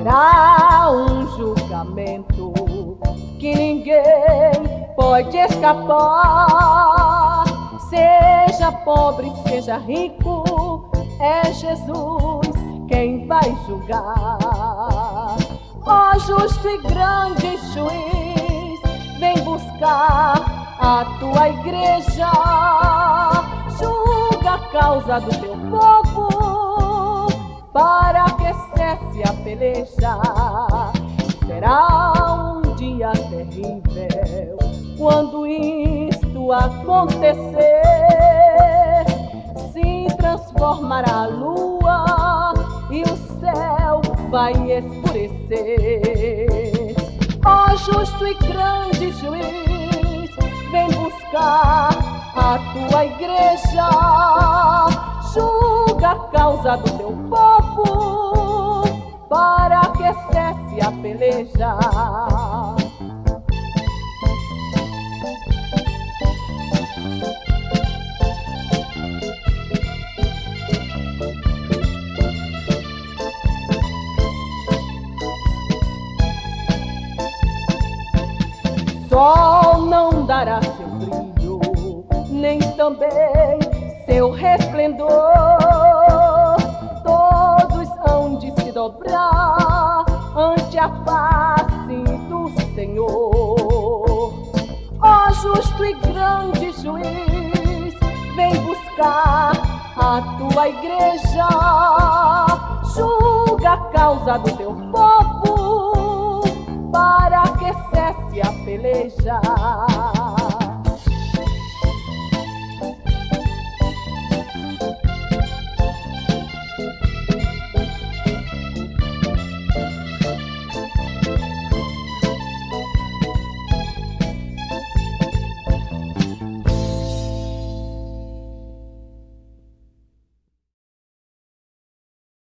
Será um julgamento que ninguém pode escapar. Seja pobre, seja rico, é Jesus quem vai julgar. Ó justo e grande juiz, vem buscar a tua igreja, julga a causa do teu povo, para que cesse a peleja. Será um dia terrível quando isto acontecer. Se transformará a lua e o céu vai escurecer. Ó justo e grande juiz, vem buscar a tua igreja, julga a causa do teu povo, para que cesse a peleja. sol não dará seu brilho, nem também seu resplendor. Face do Senhor. Ó justo e grande juiz, vem buscar a tua igreja, julga a causa do teu povo para que cesse a peleja.